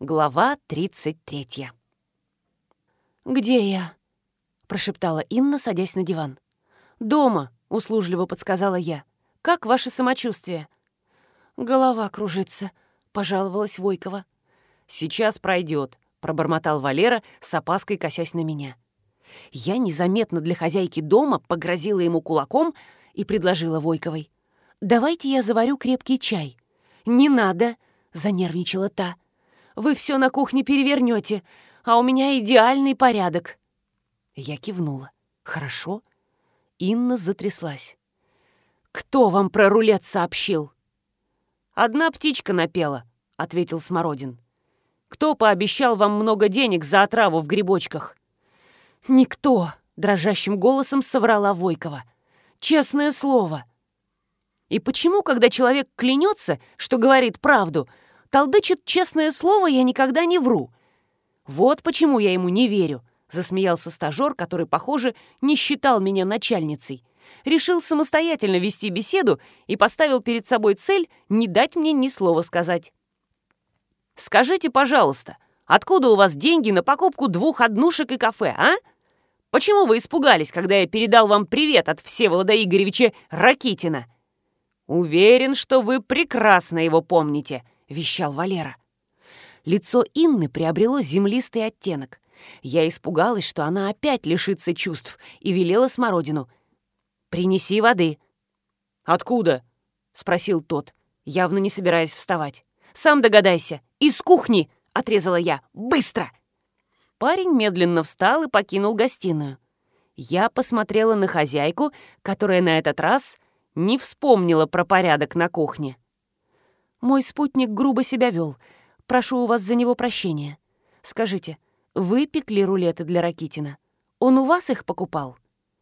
Глава 33. «Где я?» — прошептала Инна, садясь на диван. «Дома», — услужливо подсказала я. «Как ваше самочувствие?» «Голова кружится», — пожаловалась Войкова. «Сейчас пройдет», — пробормотал Валера, с опаской косясь на меня. Я незаметно для хозяйки дома погрозила ему кулаком и предложила Войковой. «Давайте я заварю крепкий чай». «Не надо», — занервничала та. Вы все на кухне перевернете, а у меня идеальный порядок». Я кивнула. «Хорошо». Инна затряслась. «Кто вам про рулет сообщил?» «Одна птичка напела», — ответил Смородин. «Кто пообещал вам много денег за отраву в грибочках?» «Никто», — дрожащим голосом соврала Войкова. «Честное слово». «И почему, когда человек клянется, что говорит правду, — Толдычит честное слово, я никогда не вру. Вот почему я ему не верю, засмеялся стажер, который, похоже, не считал меня начальницей. Решил самостоятельно вести беседу и поставил перед собой цель не дать мне ни слова сказать. «Скажите, пожалуйста, откуда у вас деньги на покупку двух однушек и кафе, а? Почему вы испугались, когда я передал вам привет от Всеволода Игоревича Ракитина? Уверен, что вы прекрасно его помните», — вещал Валера. Лицо Инны приобрело землистый оттенок. Я испугалась, что она опять лишится чувств, и велела Смородину. «Принеси воды». «Откуда?» — спросил тот, явно не собираясь вставать. «Сам догадайся. Из кухни!» — отрезала я. «Быстро!» Парень медленно встал и покинул гостиную. Я посмотрела на хозяйку, которая на этот раз не вспомнила про порядок на кухне. Мой спутник грубо себя вел. Прошу у вас за него прощения. Скажите, вы пекли рулеты для Ракитина? Он у вас их покупал?»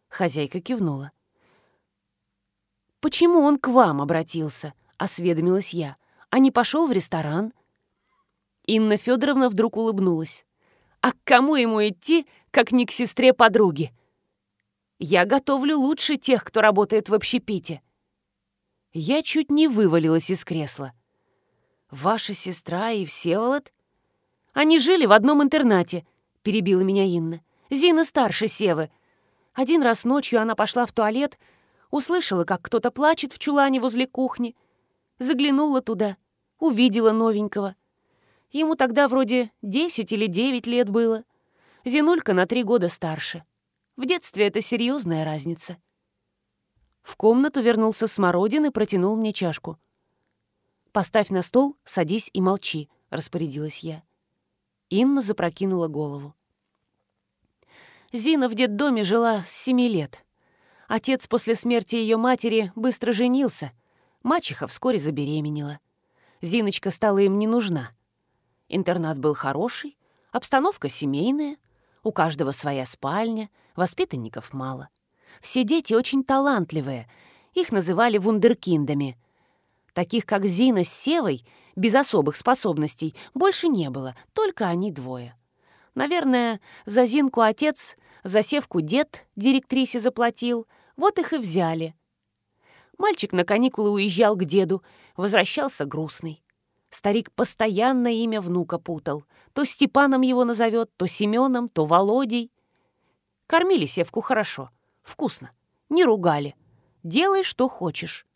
Хозяйка кивнула. «Почему он к вам обратился?» — осведомилась я. «А не пошел в ресторан?» Инна Федоровна вдруг улыбнулась. «А к кому ему идти, как не к сестре подруги? Я готовлю лучше тех, кто работает в общепите». Я чуть не вывалилась из кресла. «Ваша сестра и Всеволод?» «Они жили в одном интернате», — перебила меня Инна. «Зина старше Севы. Один раз ночью она пошла в туалет, услышала, как кто-то плачет в чулане возле кухни, заглянула туда, увидела новенького. Ему тогда вроде десять или девять лет было. Зинулька на три года старше. В детстве это серьезная разница». В комнату вернулся Смородин и протянул мне чашку. «Поставь на стол, садись и молчи», — распорядилась я. Инна запрокинула голову. Зина в детдоме жила с семи лет. Отец после смерти ее матери быстро женился. Мачеха вскоре забеременела. Зиночка стала им не нужна. Интернат был хороший, обстановка семейная, у каждого своя спальня, воспитанников мало. Все дети очень талантливые, их называли вундеркиндами — Таких, как Зина с Севой, без особых способностей, больше не было, только они двое. Наверное, за Зинку отец, за Севку дед директрисе заплатил, вот их и взяли. Мальчик на каникулы уезжал к деду, возвращался грустный. Старик постоянно имя внука путал. То Степаном его назовет, то Семеном, то Володей. Кормили Севку хорошо, вкусно, не ругали. Делай, что хочешь.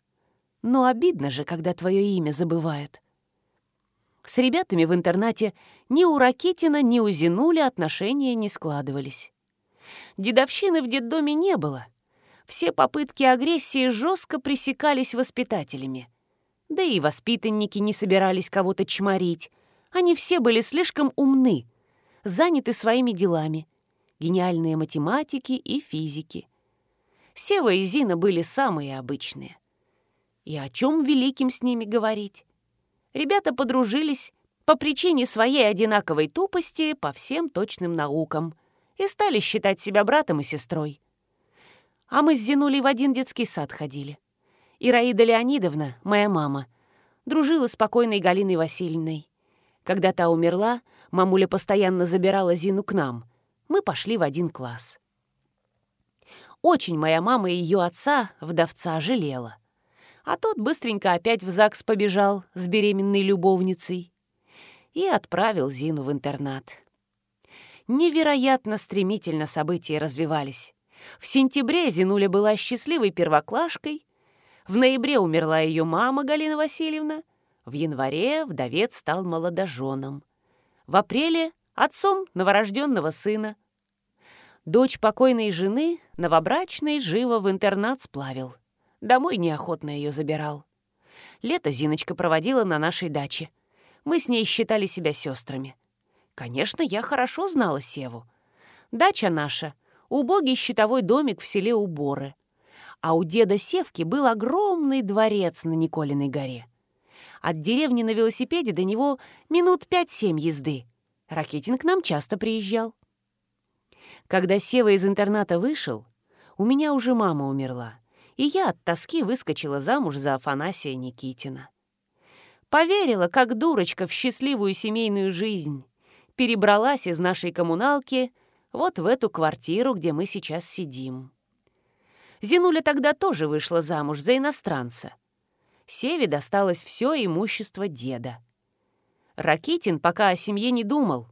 Но обидно же, когда твое имя забывают. С ребятами в интернате ни у Ракитина, ни у Зинули отношения не складывались. Дедовщины в детдоме не было. Все попытки агрессии жестко пресекались воспитателями. Да и воспитанники не собирались кого-то чморить. Они все были слишком умны, заняты своими делами. Гениальные математики и физики. Сева и Зина были самые обычные. И о чем великим с ними говорить? Ребята подружились по причине своей одинаковой тупости по всем точным наукам и стали считать себя братом и сестрой. А мы с Зинулей в один детский сад ходили. Ираида Леонидовна, моя мама, дружила с покойной Галиной Васильевной. Когда та умерла, мамуля постоянно забирала Зину к нам. Мы пошли в один класс. Очень моя мама и ее отца, вдовца, жалела а тот быстренько опять в ЗАГС побежал с беременной любовницей. и отправил Зину в интернат. Невероятно стремительно события развивались. В сентябре Зинуля была счастливой первоклашкой, в ноябре умерла ее мама Галина Васильевна, в январе вдовец стал молодоженом, в апреле — отцом новорожденного сына. Дочь покойной жены, новобрачной, живо в интернат сплавил. Домой неохотно ее забирал. Лето Зиночка проводила на нашей даче. Мы с ней считали себя сестрами. Конечно, я хорошо знала Севу. Дача наша — убогий щитовой домик в селе Уборы. А у деда Севки был огромный дворец на Николиной горе. От деревни на велосипеде до него минут пять-семь езды. Ракетин к нам часто приезжал. Когда Сева из интерната вышел, у меня уже мама умерла, и я от тоски выскочила замуж за Афанасия Никитина. Поверила, как дурочка, в счастливую семейную жизнь перебралась из нашей коммуналки вот в эту квартиру, где мы сейчас сидим. Зинуля тогда тоже вышла замуж за иностранца. Севе досталось все имущество деда. Ракитин пока о семье не думал,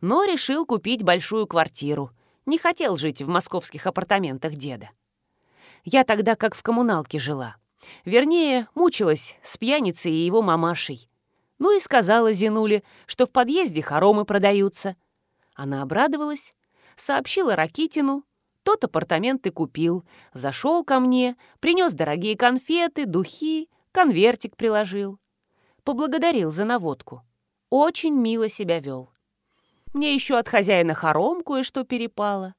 но решил купить большую квартиру. Не хотел жить в московских апартаментах деда. Я тогда как в коммуналке жила. Вернее, мучилась с пьяницей и его мамашей. Ну и сказала Зинуле, что в подъезде хоромы продаются. Она обрадовалась, сообщила Ракитину. Тот апартаменты купил, зашел ко мне, принес дорогие конфеты, духи, конвертик приложил. Поблагодарил за наводку. Очень мило себя вел. Мне еще от хозяина хором кое-что перепало.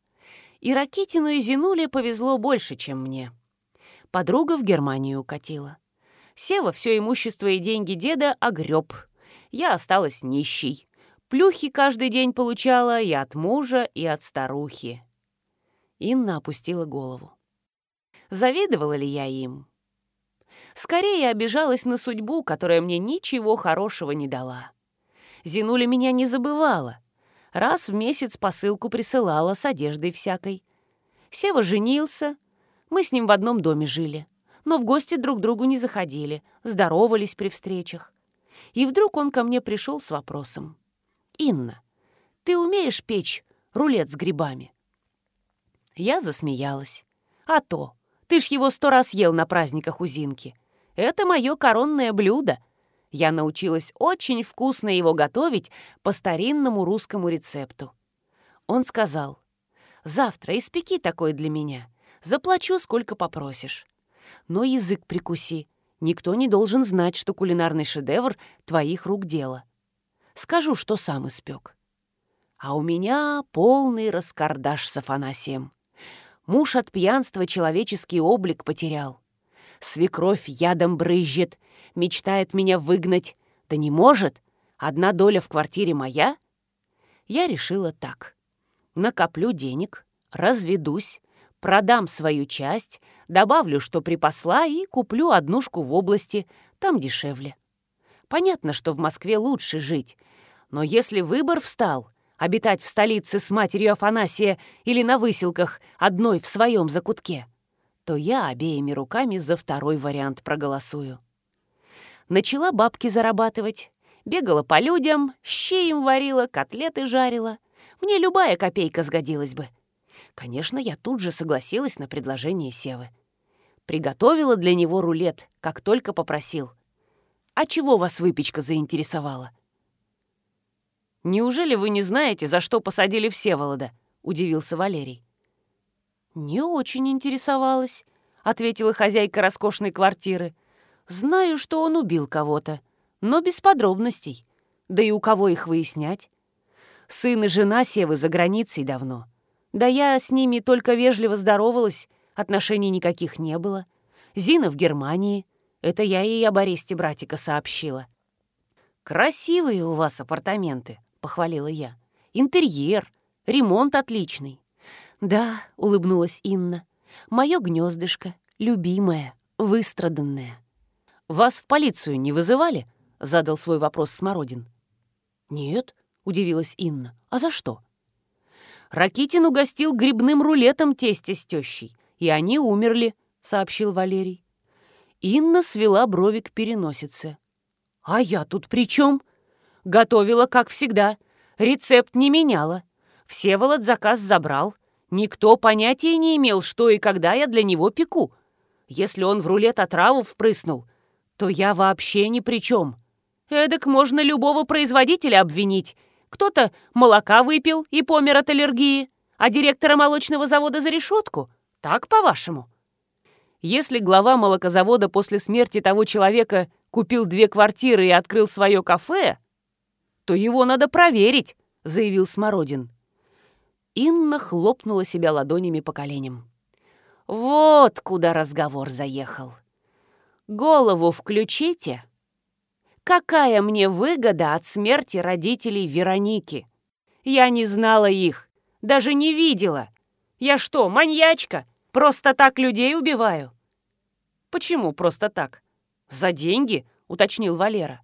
И Ракитину и Зинуле повезло больше, чем мне. Подруга в Германию укатила. Сева все имущество и деньги деда огреб. Я осталась нищей. Плюхи каждый день получала и от мужа, и от старухи. Инна опустила голову. Завидовала ли я им? Скорее обижалась на судьбу, которая мне ничего хорошего не дала. Зинуля меня не забывала. Раз в месяц посылку присылала с одеждой всякой. Сева женился. Мы с ним в одном доме жили но в гости друг другу не заходили, здоровались при встречах. И вдруг он ко мне пришел с вопросом. «Инна, ты умеешь печь рулет с грибами?» Я засмеялась. «А то! Ты ж его сто раз ел на праздниках у Зинки. Это мое коронное блюдо. Я научилась очень вкусно его готовить по старинному русскому рецепту». Он сказал, «Завтра испеки такое для меня. Заплачу, сколько попросишь но язык прикуси. Никто не должен знать, что кулинарный шедевр твоих рук дело. Скажу, что сам испек. А у меня полный раскардаш с Афанасием. Муж от пьянства человеческий облик потерял. Свекровь ядом брызжет, мечтает меня выгнать. Да не может. Одна доля в квартире моя. Я решила так. Накоплю денег, разведусь, продам свою часть, добавлю, что припасла, и куплю однушку в области, там дешевле. Понятно, что в Москве лучше жить, но если выбор встал, обитать в столице с матерью Афанасия или на выселках, одной в своем закутке, то я обеими руками за второй вариант проголосую. Начала бабки зарабатывать, бегала по людям, щи им варила, котлеты жарила. Мне любая копейка сгодилась бы. Конечно, я тут же согласилась на предложение Севы. Приготовила для него рулет, как только попросил. «А чего вас выпечка заинтересовала?» «Неужели вы не знаете, за что посадили Всеволода?» — удивился Валерий. «Не очень интересовалась», — ответила хозяйка роскошной квартиры. «Знаю, что он убил кого-то, но без подробностей. Да и у кого их выяснять? Сын и жена Севы за границей давно. Да я с ними только вежливо здоровалась, отношений никаких не было. Зина в Германии. Это я ей об аресте братика сообщила. «Красивые у вас апартаменты», — похвалила я. «Интерьер, ремонт отличный». «Да», — улыбнулась Инна, — «моё гнездышко, любимое, выстраданное». «Вас в полицию не вызывали?» — задал свой вопрос Смородин. «Нет», — удивилась Инна. «А за что?» Ракитин угостил грибным рулетом тестя с тещей, и они умерли», — сообщил Валерий. Инна свела брови к переносице. «А я тут при чем? Готовила, как всегда. Рецепт не меняла. Всеволод заказ забрал. Никто понятия не имел, что и когда я для него пеку. Если он в рулет отраву впрыснул, то я вообще ни при чем. Эдак можно любого производителя обвинить. Кто-то молока выпил и помер от аллергии, а директора молочного завода за решетку. Так, по-вашему? Если глава молокозавода после смерти того человека купил две квартиры и открыл свое кафе, то его надо проверить, заявил Смородин. Инна хлопнула себя ладонями по коленям. Вот куда разговор заехал. Голову включите. Какая мне выгода от смерти родителей Вероники? Я не знала их, даже не видела. Я что, маньячка? Просто так людей убиваю? Почему просто так? За деньги, уточнил Валера.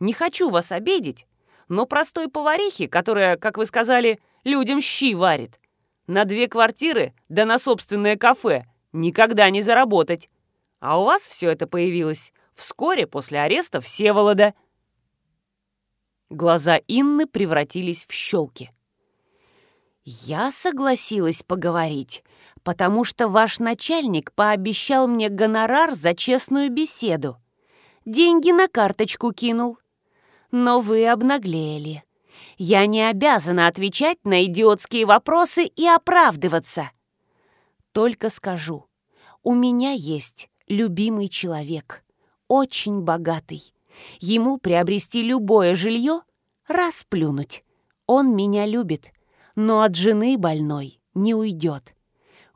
Не хочу вас обидеть, но простой поварихи, которая, как вы сказали, людям щи варит. На две квартиры, да на собственное кафе, никогда не заработать. А у вас все это появилось вскоре после ареста Всеволода. Глаза Инны превратились в щелки. «Я согласилась поговорить, потому что ваш начальник пообещал мне гонорар за честную беседу. Деньги на карточку кинул. Но вы обнаглели. Я не обязана отвечать на идиотские вопросы и оправдываться. Только скажу, у меня есть любимый человек, очень богатый. Ему приобрести любое жилье — расплюнуть. Он меня любит, но от жены больной не уйдет.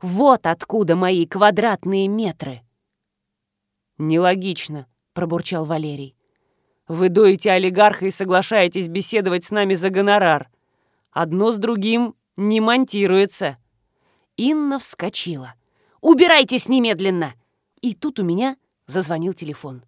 Вот откуда мои квадратные метры. «Нелогично», — пробурчал Валерий. Вы доите олигарха и соглашаетесь беседовать с нами за гонорар. Одно с другим не монтируется». Инна вскочила. «Убирайтесь немедленно!» И тут у меня зазвонил телефон.